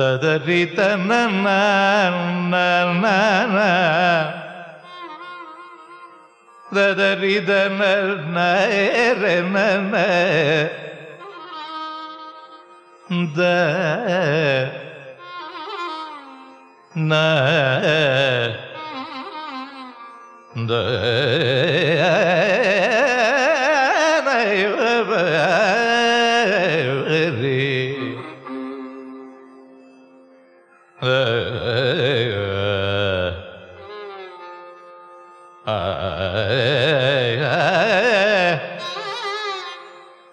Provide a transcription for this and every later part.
ததறி தன ததறி தன த ந த ந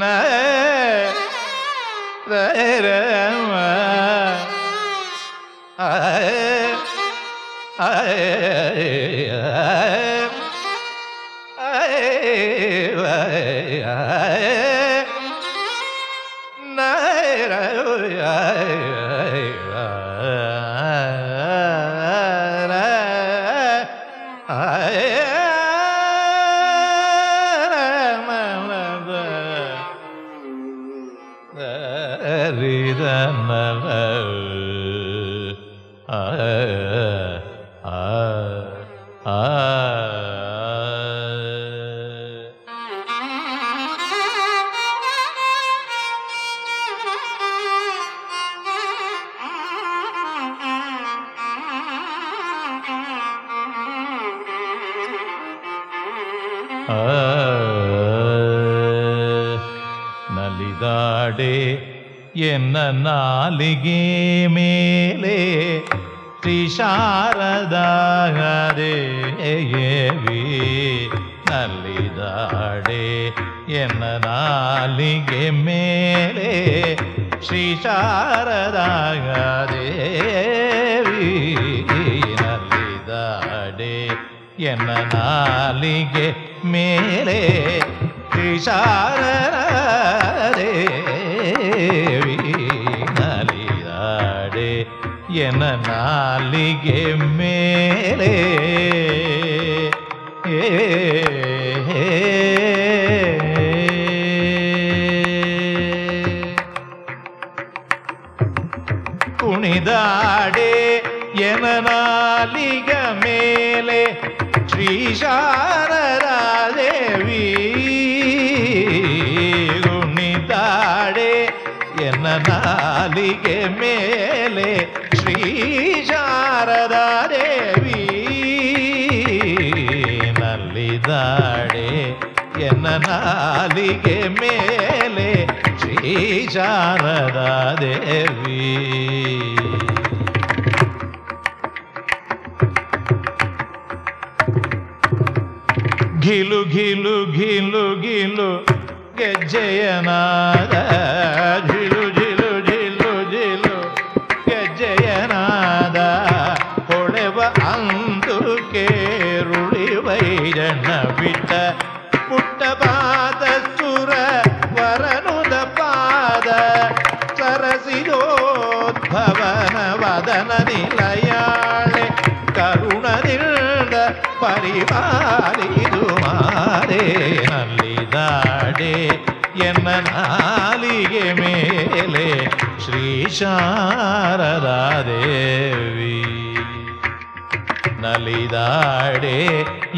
Yeah. ನಲಿದಾಡೆ ಎನ್ನ ನಾಲಿಗೆ ಮೇಲೆ ಶ್ರೀ ಶಾರದಾಗದೇವಿ ನಲಿದಾಡೆ ಎನ್ನ ನಾಲಿಗೆ ಮೇಲೆ ಶ್ರೀ ಶಾರದಾಗದೇವಿ ನಲಿದಾಡೆ ಎನ್ನ ನಾಲಿಗೆ மேலே திஷாரேவி நலிதாடே என நாளிகை மேலே. குனிதாடே என நாளிக மேலே ಶ್ರೀ ಶಾರದಾದೇವಿ ಕುಣಿದಾಡೆ ಎನ್ನ ನಾಲಿಗೆ ಮೇಲೆ ಶ್ರೀ ಶಾರದಾದೇವಿ ನಲ್ಲಿದಾಡೆ ಎನ್ನ ನಾಲಿಗೆ ಮೇಲೆ ಶ್ರೀ ಶಾರದಾದೇವಿ ಘಿಲು ಘಿಲು ಘಿಲು ಘಿಲು ಗೆಜ್ಜೆಯನಾದ ಝಿಲು ಝಿಲು ಝಿಲು ಝಿಲು ಗೆಜ್ಜೆಯನಾದ ಹೊಳೆವ ಅಂದು ಕೇರುಳಿವೈರಣ್ಣ ಬಿಟ್ಟ ಪುಟ್ಟಪಾದ ಸುರ ಪರಿಪಾಲಿದು ಮಾರೇ ನಲ್ಲಿದಾಡೆ ಎನ್ನ ನಾಲಿಗೆ ಮೇಲೆ ಶ್ರೀ ಶಾರದಾ ದೇವಿ ನಲಿದಾಡೆ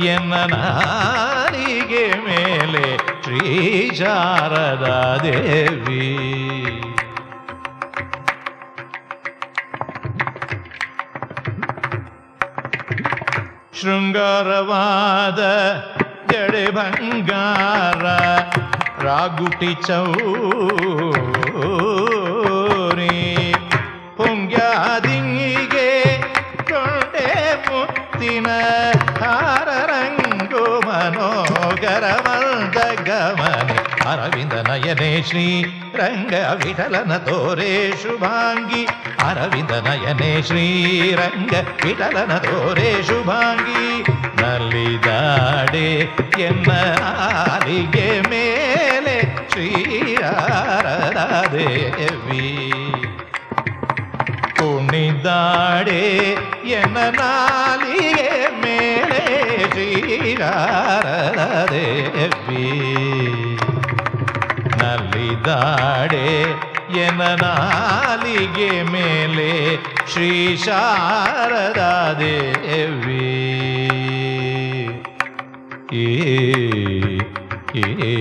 ಎನ್ನ ನಾಲಿಗೆ ಮೇಲೆ ಶ್ರೀ ಶಾರದಾ ಶೃಂಗಾರವಾದ ಜಡೆ ಬಂಗಾರ ರಾಗುಟಿ ಚೌರಿ ಪುಂಗ್ಯಾದಿಂಗಿಗೆ ಕೊಂಡೆ ಮುತ್ತಿನ ಹಾರರಂಗು ಮನೋಗರ ಮಂದ ಗಮನೆ ಅರವಿಂದ ನಯನೆ ಶ್ರೀ ರಂಗ ವಿಠಲನ ತೋರೆ ಶುಭಾಂಗಿ அரவிந்த நயனே ஸ்ரீரங்க விடலனதோரே சுபாங்கி நல்லிதாடே எம்ம ஆலிகே மேலே ஸ்ரீராரதேவி குனிதாடே என நாளிகே மேலே ஸ்ரீராரதேவி நல்லிதாடே ಎನನಾಲಿಗೆ ಮೇಲೆ ಶ್ರೀ ಶಾರದಾದೇವಿ ಏ ಏ